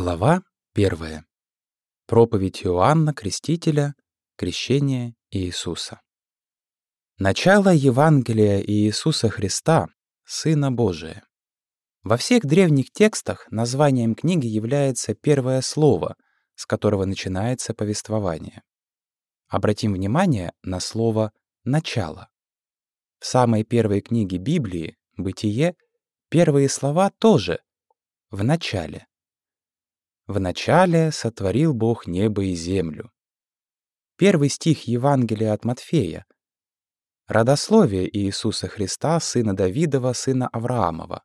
Глава 1. Проповедь Иоанна Крестителя, крещение Иисуса. Начало Евангелия Иисуса Христа, Сына Божия. Во всех древних текстах названием книги является первое слово, с которого начинается повествование. Обратим внимание на слово «начало». В самой первой книге Библии, «Бытие», первые слова тоже «в начале». «Вначале сотворил Бог небо и землю». Первый стих Евангелия от Матфея. Родословие Иисуса Христа, сына Давидова, сына Авраамова.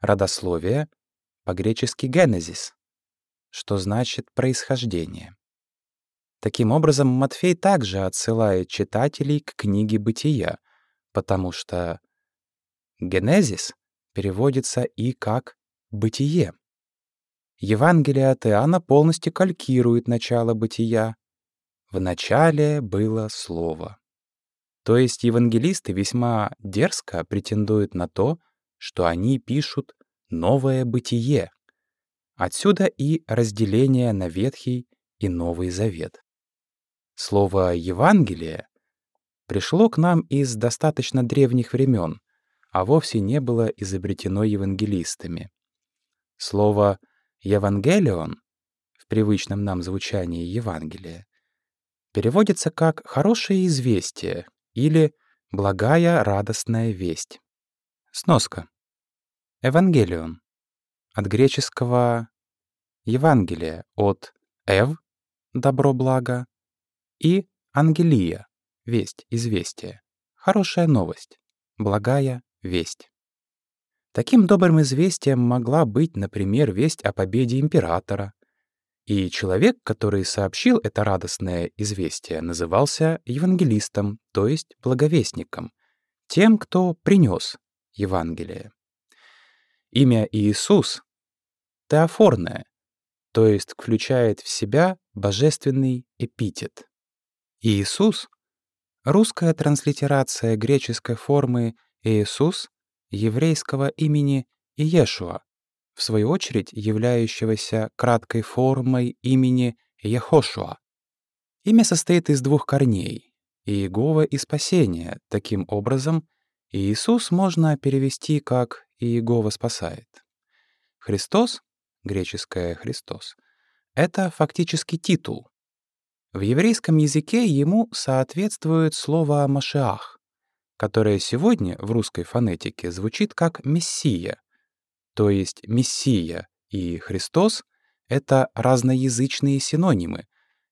Родословие, по-гречески «генезис», что значит «происхождение». Таким образом, Матфей также отсылает читателей к книге «Бытия», потому что «генезис» переводится и как «бытие». Евангелие от Иоанна полностью калькирует начало бытия. В начале было Слово. То есть евангелисты весьма дерзко претендуют на то, что они пишут новое бытие. Отсюда и разделение на Ветхий и Новый Завет. Слово «Евангелие» пришло к нам из достаточно древних времен, а вовсе не было изобретено евангелистами. Слово «Евангелион» в привычном нам звучании Евангелия переводится как «хорошее известие» или «благая радостная весть». Сноска. Евангелион. От греческого «Евангелие» от «эв» — «добро-благо» и «ангелия» — «весть», «известие». Хорошая новость, благая весть. Таким добрым известием могла быть, например, весть о победе императора. И человек, который сообщил это радостное известие, назывался евангелистом, то есть благовестником, тем, кто принес Евангелие. Имя Иисус — теофорное, то есть включает в себя божественный эпитет. Иисус — русская транслитерация греческой формы «Иисус» еврейского имени Иешуа, в свою очередь являющегося краткой формой имени Ехошуа. Имя состоит из двух корней — Иегова и спасение. Таким образом, Иисус можно перевести как «Иегова спасает». Христос, греческое «Христос», — это фактически титул. В еврейском языке ему соответствует слово «машиах», которое сегодня в русской фонетике звучит как «мессия», то есть «мессия» и «Христос» — это разноязычные синонимы,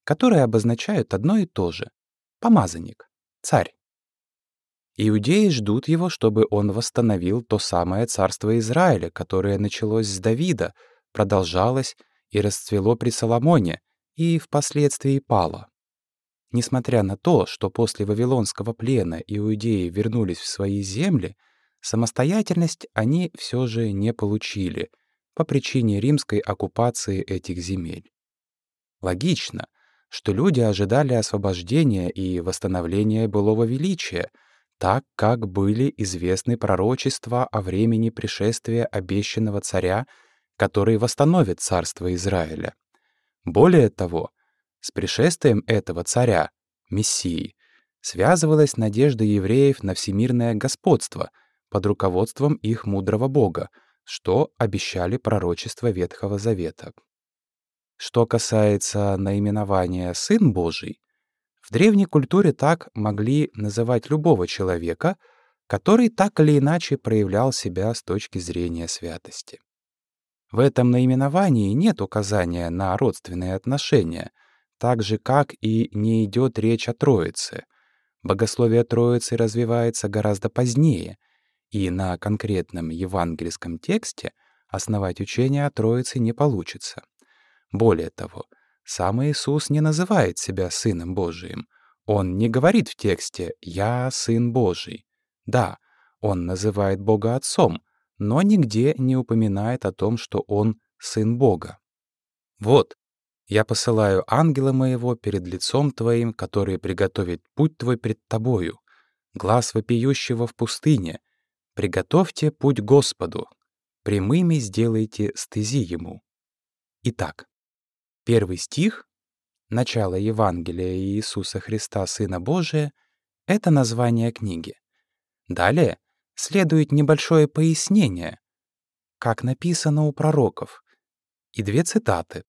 которые обозначают одно и то же — помазанник, царь. Иудеи ждут его, чтобы он восстановил то самое царство Израиля, которое началось с Давида, продолжалось и расцвело при Соломоне и впоследствии пало. Несмотря на то, что после Вавилонского плена иудеи вернулись в свои земли, самостоятельность они все же не получили по причине римской оккупации этих земель. Логично, что люди ожидали освобождения и восстановления былого величия, так как были известны пророчества о времени пришествия обещанного царя, который восстановит царство Израиля. Более того, с пришествием этого царя, Мессии, связывалась надежда евреев на всемирное господство под руководством их мудрого Бога, что обещали пророчества Ветхого Завета. Что касается наименования «Сын Божий», в древней культуре так могли называть любого человека, который так или иначе проявлял себя с точки зрения святости. В этом наименовании нет указания на родственные отношения — так же, как и не идет речь о Троице. Богословие Троицы развивается гораздо позднее, и на конкретном евангельском тексте основать учение о Троице не получится. Более того, сам Иисус не называет себя Сыном Божиим. Он не говорит в тексте «Я Сын Божий». Да, он называет Бога Отцом, но нигде не упоминает о том, что он Сын Бога. Вот я посылаю ангела моего перед лицом твоим, который приготовит путь твой пред тобою, глаз вопиющего в пустыне. Приготовьте путь Господу, прямыми сделайте стези ему. Итак, первый стих, начало Евангелия Иисуса Христа, Сына Божия, — это название книги. Далее следует небольшое пояснение, как написано у пророков, и две цитаты.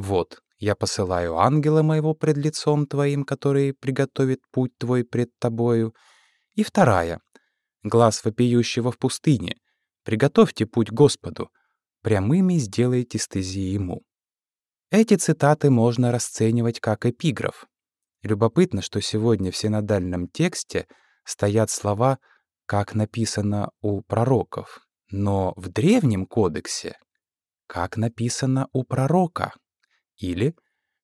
«Вот, я посылаю ангела моего пред лицом твоим, который приготовит путь твой пред тобою». И вторая. «Глаз вопиющего в пустыне. Приготовьте путь Господу. Прямыми сделайте стези ему». Эти цитаты можно расценивать как эпиграф. Любопытно, что сегодня в синодальном тексте стоят слова «как написано у пророков», но в Древнем кодексе «как написано у пророка» или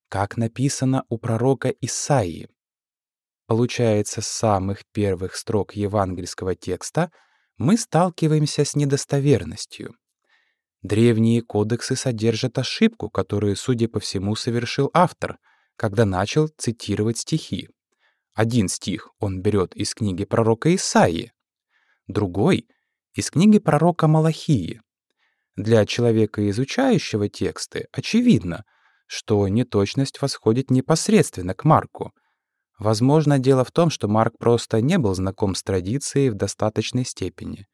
«как написано у пророка Исаии». Получается, с самых первых строк евангельского текста мы сталкиваемся с недостоверностью. Древние кодексы содержат ошибку, которую, судя по всему, совершил автор, когда начал цитировать стихи. Один стих он берет из книги пророка Исаии, другой — из книги пророка Малахии. Для человека, изучающего тексты, очевидно, что неточность восходит непосредственно к Марку. Возможно, дело в том, что Марк просто не был знаком с традицией в достаточной степени.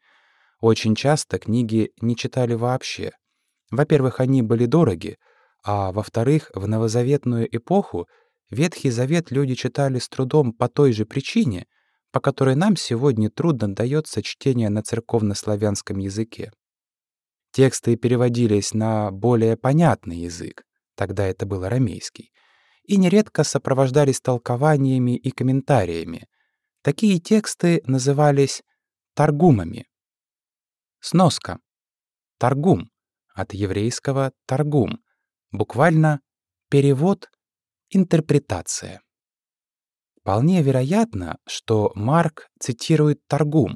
Очень часто книги не читали вообще. Во-первых, они были дороги, а во-вторых, в новозаветную эпоху Ветхий Завет люди читали с трудом по той же причине, по которой нам сегодня трудно дается чтение на церковнославянском языке. Тексты переводились на более понятный язык, тогда это был арамейский, и нередко сопровождались толкованиями и комментариями. Такие тексты назывались таргумами. Сноска. Таргум. От еврейского «таргум». Буквально «перевод», «интерпретация». Вполне вероятно, что Марк цитирует Таргум,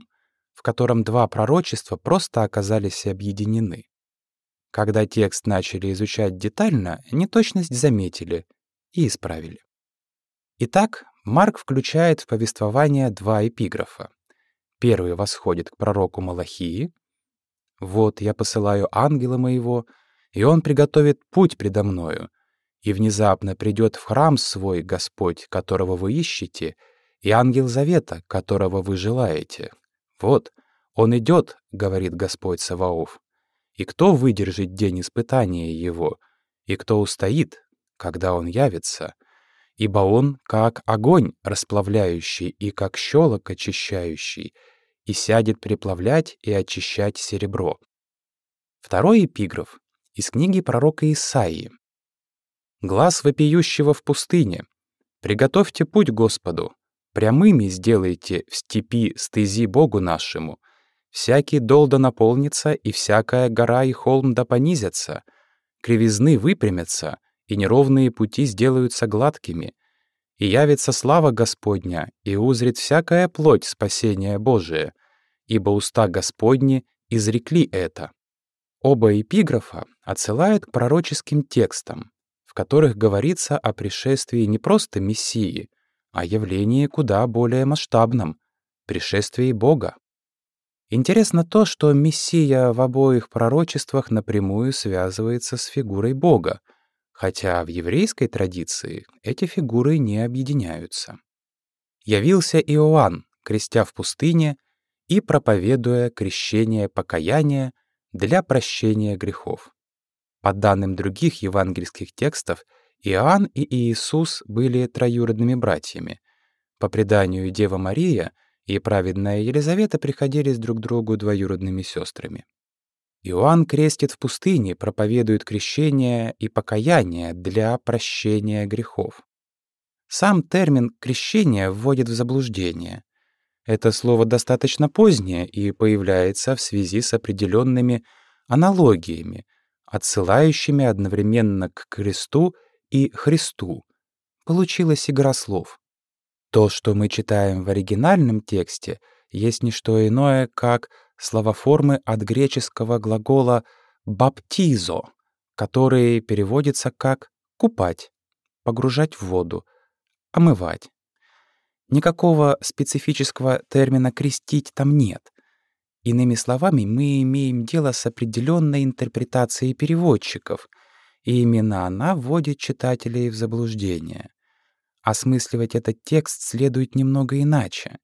в котором два пророчества просто оказались объединены. Когда текст начали изучать детально, неточность заметили и исправили. Итак, Марк включает в повествование два эпиграфа. Первый восходит к пророку Малахии, вот я посылаю ангела моего, и он приготовит путь предо мною. И внезапно придет в храм свой Господь, которого вы ищете, и ангел завета, которого вы желаете. Вот, он идет, говорит Господь Саваоф. И кто выдержит день испытания его? И кто устоит, когда он явится? Ибо он как огонь расплавляющий и как щелок очищающий, и сядет переплавлять и очищать серебро. Второй эпиграф из книги пророка Исаии. «Глаз вопиющего в пустыне. Приготовьте путь Господу. Прямыми сделайте в степи стези Богу нашему. Всякий дол да наполнится, и всякая гора и холм да понизятся. Кривизны выпрямятся, и неровные пути сделаются гладкими. И явится слава Господня, и узрит всякая плоть спасения Божия, ибо уста Господни изрекли это». Оба эпиграфа отсылают к пророческим текстам, в которых говорится о пришествии не просто Мессии, а явлении куда более масштабном — пришествии Бога. Интересно то, что Мессия в обоих пророчествах напрямую связывается с фигурой Бога, хотя в еврейской традиции эти фигуры не объединяются. Явился Иоанн, крестя в пустыне и проповедуя крещение покаяния для прощения грехов. По данным других евангельских текстов, Иоанн и Иисус были троюродными братьями. По преданию Дева Мария и праведная Елизавета приходились друг другу двоюродными сестрами. Иоанн крестит в пустыне, проповедует крещение и покаяние для прощения грехов. Сам термин «крещение» вводит в заблуждение. Это слово достаточно позднее и появляется в связи с определенными аналогиями, отсылающими одновременно к кресту и Христу. Получилась игра слов. То, что мы читаем в оригинальном тексте, есть не что иное, как словоформы от греческого глагола «баптизо», который переводится как «купать», «погружать в воду», «омывать». Никакого специфического термина «крестить» там нет. Иными словами, мы имеем дело с определенной интерпретацией переводчиков, и именно она вводит читателей в заблуждение. Осмысливать этот текст следует немного иначе.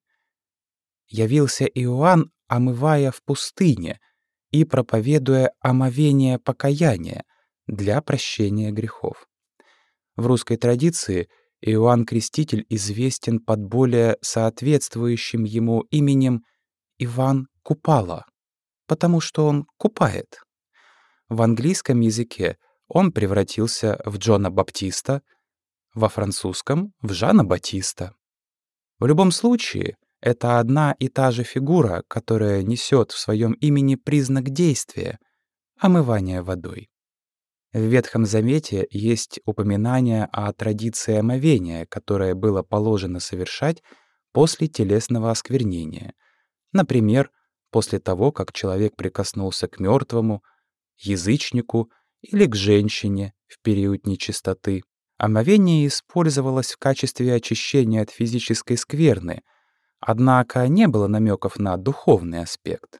«Явился Иоанн, омывая в пустыне и проповедуя омовение покаяния для прощения грехов». В русской традиции Иоанн Креститель известен под более соответствующим ему именем Иван Купала, потому что он купает. В английском языке он превратился в Джона Баптиста, во французском — в Жана Батиста. В любом случае, это одна и та же фигура, которая несет в своем имени признак действия — омывание водой. В Ветхом Завете есть упоминание о традиции омовения, которое было положено совершать после телесного осквернения. Например, после того, как человек прикоснулся к мертвому, язычнику или к женщине в период нечистоты. Омовение использовалось в качестве очищения от физической скверны, однако не было намеков на духовный аспект.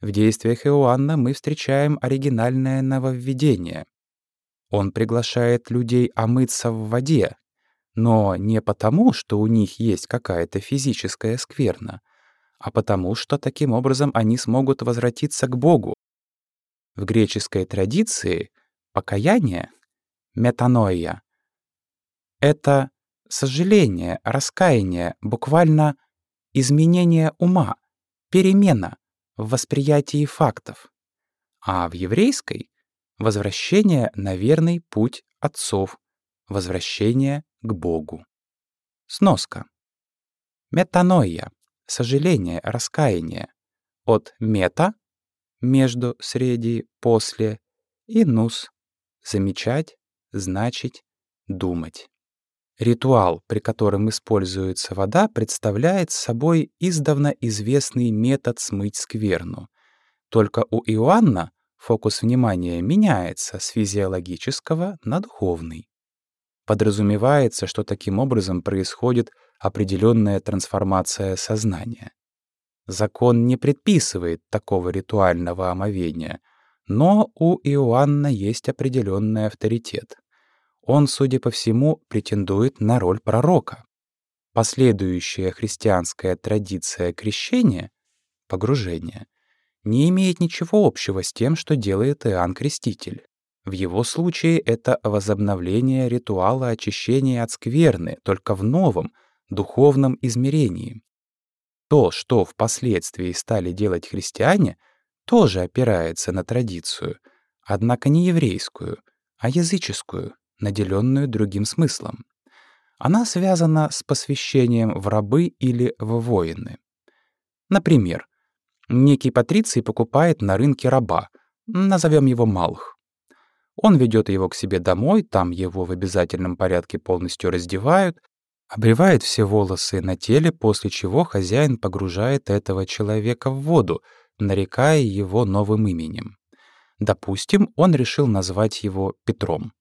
В действиях Иоанна мы встречаем оригинальное нововведение. Он приглашает людей омыться в воде, но не потому, что у них есть какая-то физическая скверна, а потому, что таким образом они смогут возвратиться к Богу, в греческой традиции покаяние, метаноия, это сожаление, раскаяние, буквально изменение ума, перемена в восприятии фактов. А в еврейской — возвращение на верный путь отцов, возвращение к Богу. Сноска. Метаноия — сожаление, раскаяние. От мета между, среди, после, и нус — замечать, значить, думать. Ритуал, при котором используется вода, представляет собой издавна известный метод смыть скверну. Только у Иоанна фокус внимания меняется с физиологического на духовный. Подразумевается, что таким образом происходит определенная трансформация сознания. Закон не предписывает такого ритуального омовения, но у Иоанна есть определенный авторитет. Он, судя по всему, претендует на роль пророка. Последующая христианская традиция крещения, погружения, не имеет ничего общего с тем, что делает Иоанн Креститель. В его случае это возобновление ритуала очищения от скверны, только в новом, духовном измерении. То, что впоследствии стали делать христиане, тоже опирается на традицию, однако не еврейскую, а языческую, наделенную другим смыслом. Она связана с посвящением в рабы или в воины. Например, некий патриций покупает на рынке раба, назовем его Малх. Он ведет его к себе домой, там его в обязательном порядке полностью раздевают, обревает все волосы на теле, после чего хозяин погружает этого человека в воду, нарекая его новым именем. Допустим, он решил назвать его Петром.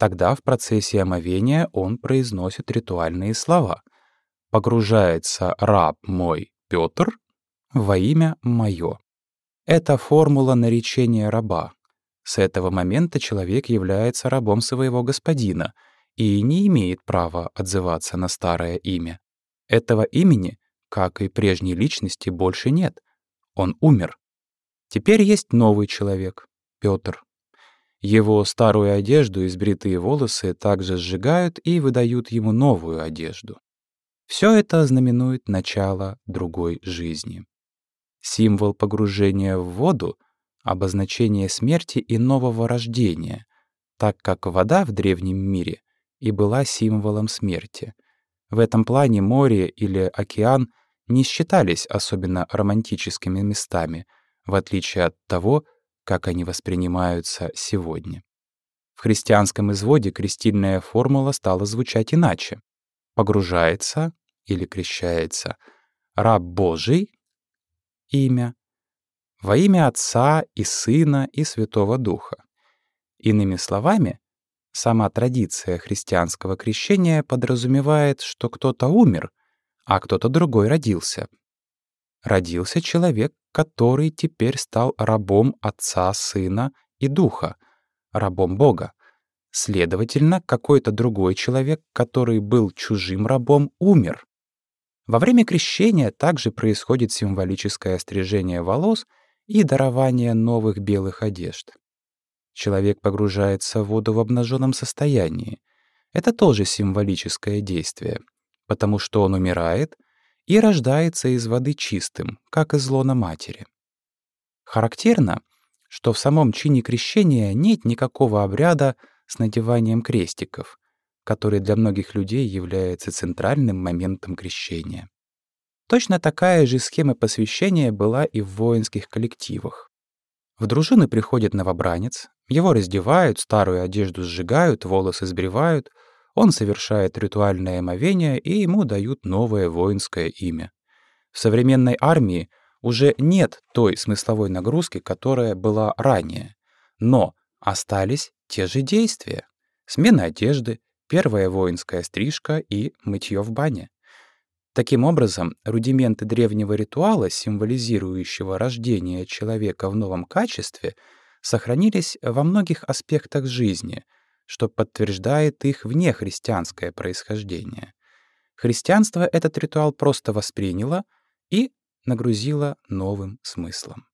Тогда в процессе омовения он произносит ритуальные слова. «Погружается раб мой Петр во имя мое». Это формула наречения раба. С этого момента человек является рабом своего господина — и не имеет права отзываться на старое имя. Этого имени, как и прежней личности, больше нет. Он умер. Теперь есть новый человек, Петр. Его старую одежду и сбритые волосы также сжигают и выдают ему новую одежду. Все это знаменует начало другой жизни. Символ погружения в воду — обозначение смерти и нового рождения, так как вода в древнем мире и была символом смерти. В этом плане море или океан не считались особенно романтическими местами, в отличие от того, как они воспринимаются сегодня. В христианском изводе крестильная формула стала звучать иначе. Погружается или крещается раб Божий, имя, во имя Отца и Сына и Святого Духа. Иными словами, Сама традиция христианского крещения подразумевает, что кто-то умер, а кто-то другой родился. Родился человек, который теперь стал рабом Отца, Сына и Духа, рабом Бога. Следовательно, какой-то другой человек, который был чужим рабом, умер. Во время крещения также происходит символическое острижение волос и дарование новых белых одежд. Человек погружается в воду в обнаженном состоянии. Это тоже символическое действие, потому что он умирает и рождается из воды чистым, как из лона матери. Характерно, что в самом чине крещения нет никакого обряда с надеванием крестиков, который для многих людей является центральным моментом крещения. Точно такая же схема посвящения была и в воинских коллективах. В дружины приходит новобранец, его раздевают, старую одежду сжигают, волосы сбривают, он совершает ритуальное омовение, и ему дают новое воинское имя. В современной армии уже нет той смысловой нагрузки, которая была ранее, но остались те же действия. Смена одежды, первая воинская стрижка и мытье в бане. Таким образом, рудименты древнего ритуала, символизирующего рождение человека в новом качестве, сохранились во многих аспектах жизни, что подтверждает их внехристианское происхождение. Христианство этот ритуал просто восприняло и нагрузило новым смыслом.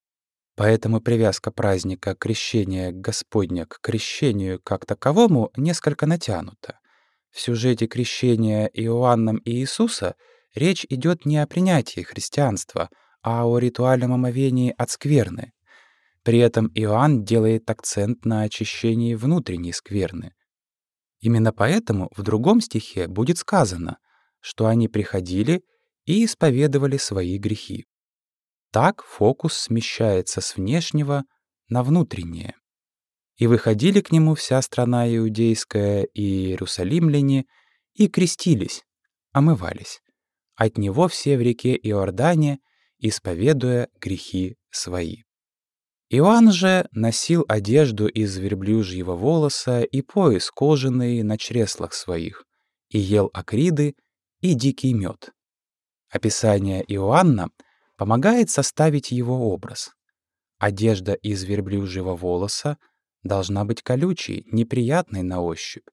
Поэтому привязка праздника крещения Господня к крещению как таковому несколько натянута. В сюжете крещения Иоанном и Иисуса речь идет не о принятии христианства, а о ритуальном омовении от скверны. При этом Иоанн делает акцент на очищении внутренней скверны. Именно поэтому в другом стихе будет сказано, что они приходили и исповедовали свои грехи. Так фокус смещается с внешнего на внутреннее. И выходили к нему вся страна иудейская и иерусалимляне, и крестились, омывались. От него все в реке Иордане, исповедуя грехи свои. Иоанн же носил одежду из верблюжьего волоса и пояс кожаный на чреслах своих, и ел акриды и дикий мед. Описание Иоанна — помогает составить его образ. Одежда из верблюжьего волоса должна быть колючей, неприятной на ощупь.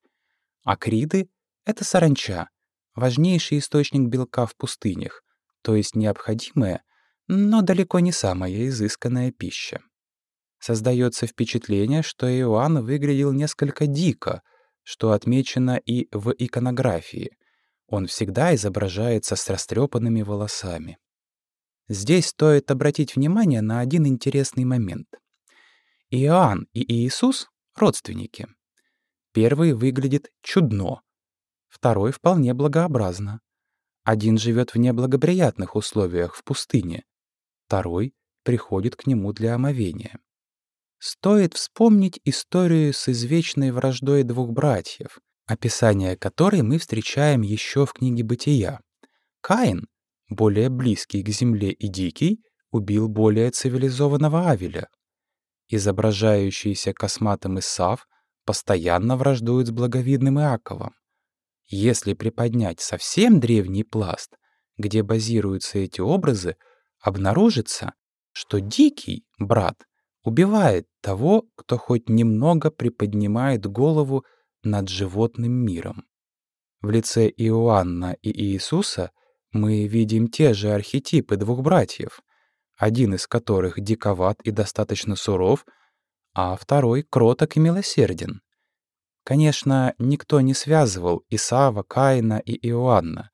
Акриды — это саранча, важнейший источник белка в пустынях, то есть необходимая, но далеко не самая изысканная пища. Создается впечатление, что Иоанн выглядел несколько дико, что отмечено и в иконографии. Он всегда изображается с растрепанными волосами. Здесь стоит обратить внимание на один интересный момент. Иоанн и Иисус — родственники. Первый выглядит чудно, второй вполне благообразно. Один живет в неблагоприятных условиях в пустыне, второй приходит к нему для омовения. Стоит вспомнить историю с извечной враждой двух братьев, описание которой мы встречаем еще в книге «Бытия». Каин более близкий к земле и дикий, убил более цивилизованного Авеля. Изображающийся косматым Исав постоянно враждует с благовидным Иаковом. Если приподнять совсем древний пласт, где базируются эти образы, обнаружится, что дикий брат убивает того, кто хоть немного приподнимает голову над животным миром. В лице Иоанна и Иисуса — мы видим те же архетипы двух братьев, один из которых диковат и достаточно суров, а второй кроток и милосерден. Конечно, никто не связывал Исаава, Каина и Иоанна.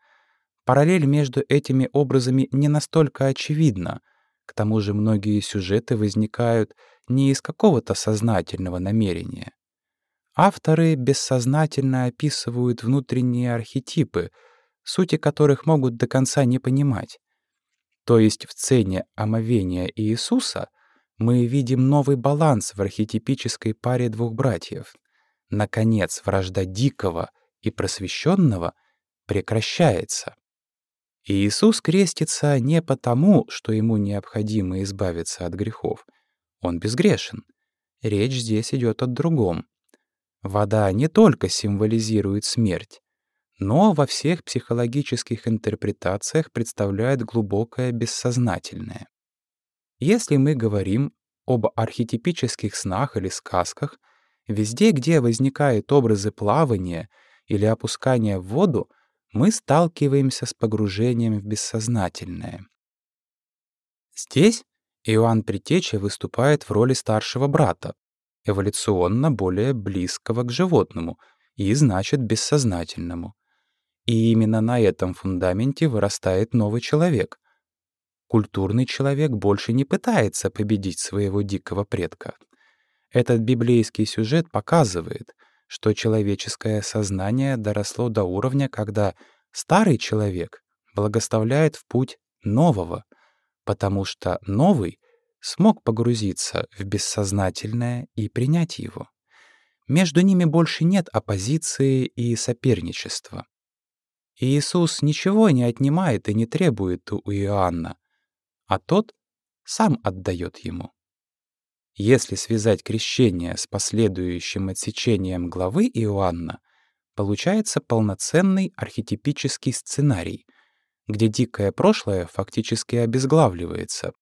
Параллель между этими образами не настолько очевидна. К тому же многие сюжеты возникают не из какого-то сознательного намерения. Авторы бессознательно описывают внутренние архетипы — сути которых могут до конца не понимать. То есть в цене омовения Иисуса мы видим новый баланс в архетипической паре двух братьев. Наконец, вражда дикого и просвещенного прекращается. Иисус крестится не потому, что ему необходимо избавиться от грехов. Он безгрешен. Речь здесь идет о другом. Вода не только символизирует смерть, но во всех психологических интерпретациях представляет глубокое бессознательное. Если мы говорим об архетипических снах или сказках, Везде, где возникают образы плавания или опускания в воду, мы сталкиваемся с погружением в бессознательное. Здесь Иоанн Предтеча выступает в роли старшего брата, эволюционно более близкого к животному и, значит, бессознательному. И именно на этом фундаменте вырастает новый человек. Культурный человек больше не пытается победить своего дикого предка. Этот библейский сюжет показывает, что человеческое сознание доросло до уровня, когда старый человек благоставляет в путь нового, потому что новый смог погрузиться в бессознательное и принять его. Между ними больше нет оппозиции и соперничества. Иисус ничего не отнимает и не требует у Иоанна, а тот сам отдает ему. Если связать крещение с последующим отсечением главы Иоанна, получается полноценный архетипический сценарий, где дикое прошлое фактически обезглавливается,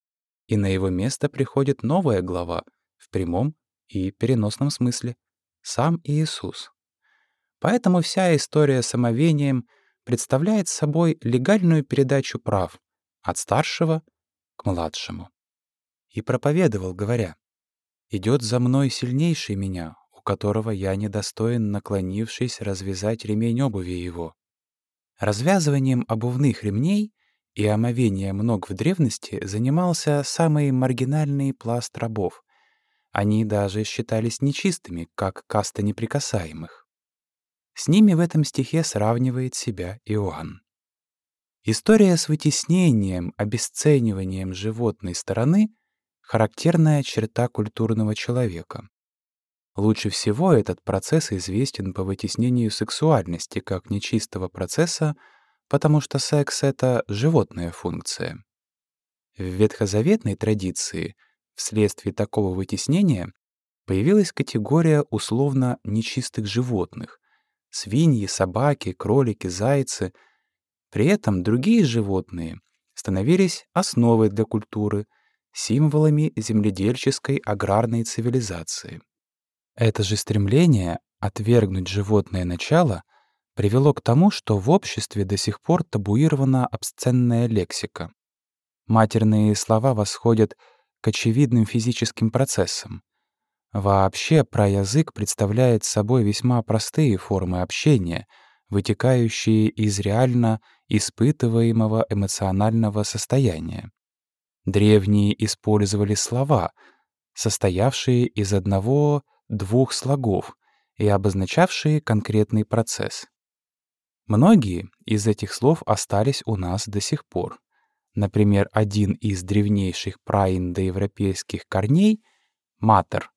и на его место приходит новая глава в прямом и переносном смысле — сам Иисус. Поэтому вся история с омовением представляет собой легальную передачу прав от старшего к младшему. И проповедовал, говоря, «Идет за мной сильнейший меня, у которого я недостоин, наклонившись, развязать ремень обуви его». Развязыванием обувных ремней и омовением ног в древности занимался самый маргинальный пласт рабов. Они даже считались нечистыми, как каста неприкасаемых. С ними в этом стихе сравнивает себя Иоанн. История с вытеснением, обесцениванием животной стороны — характерная черта культурного человека. Лучше всего этот процесс известен по вытеснению сексуальности как нечистого процесса, потому что секс — это животная функция. В ветхозаветной традиции вследствие такого вытеснения появилась категория условно нечистых животных, свиньи, собаки, кролики, зайцы. При этом другие животные становились основой для культуры, символами земледельческой аграрной цивилизации. Это же стремление отвергнуть животное начало привело к тому, что в обществе до сих пор табуирована обсценная лексика. Матерные слова восходят к очевидным физическим процессам. Вообще, про язык представляет собой весьма простые формы общения, вытекающие из реально испытываемого эмоционального состояния. Древние использовали слова, состоявшие из одного-двух слогов и обозначавшие конкретный процесс. Многие из этих слов остались у нас до сих пор. Например, один из древнейших праиндоевропейских корней — «матер»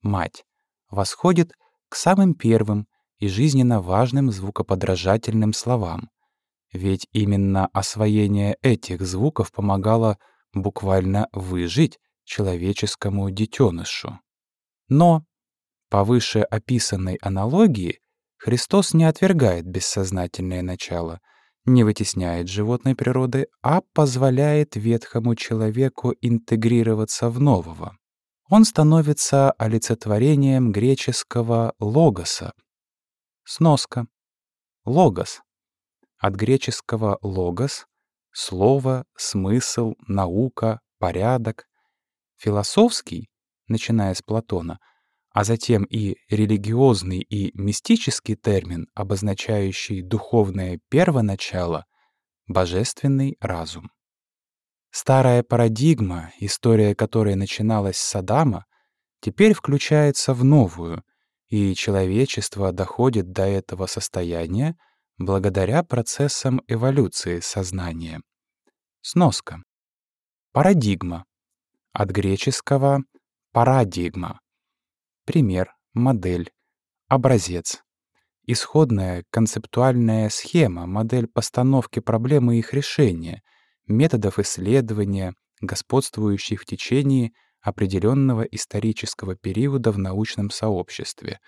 мать, восходит к самым первым и жизненно важным звукоподражательным словам. Ведь именно освоение этих звуков помогало буквально выжить человеческому детенышу. Но по выше описанной аналогии Христос не отвергает бессознательное начало, не вытесняет животной природы, а позволяет ветхому человеку интегрироваться в нового он становится олицетворением греческого «логоса». Сноска. Логос. От греческого «логос» — слово, смысл, наука, порядок. Философский, начиная с Платона, а затем и религиозный и мистический термин, обозначающий духовное первоначало — божественный разум. Старая парадигма, история которой начиналась с Адама, теперь включается в новую, и человечество доходит до этого состояния благодаря процессам эволюции сознания. Сноска. Парадигма. От греческого «парадигма». Пример, модель, образец. Исходная концептуальная схема, модель постановки проблемы и их решения, методов исследования, господствующих в течение определенного исторического периода в научном сообществе.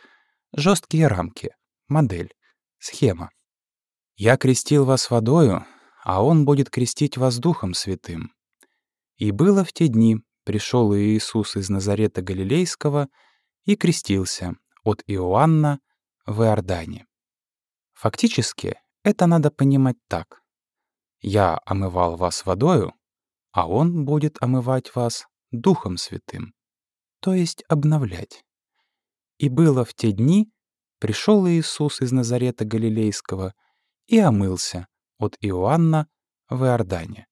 Жесткие рамки, модель, схема. «Я крестил вас водою, а он будет крестить вас Духом Святым». И было в те дни, пришел Иисус из Назарета Галилейского и крестился от Иоанна в Иордане. Фактически, это надо понимать так. «Я омывал вас водою, а Он будет омывать вас Духом Святым», то есть обновлять. И было в те дни, пришел Иисус из Назарета Галилейского и омылся от Иоанна в Иордане.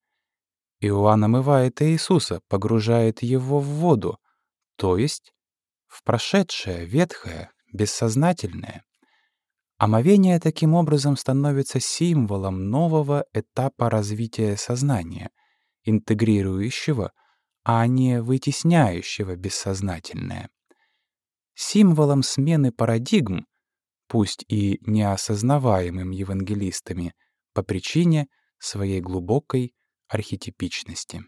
Иоанн омывает Иисуса, погружает его в воду, то есть в прошедшее, ветхое, бессознательное. Омовение таким образом становится символом нового этапа развития сознания, интегрирующего, а не вытесняющего бессознательное. Символом смены парадигм, пусть и неосознаваемым евангелистами, по причине своей глубокой архетипичности.